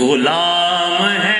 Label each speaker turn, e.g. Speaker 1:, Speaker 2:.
Speaker 1: غلام ہے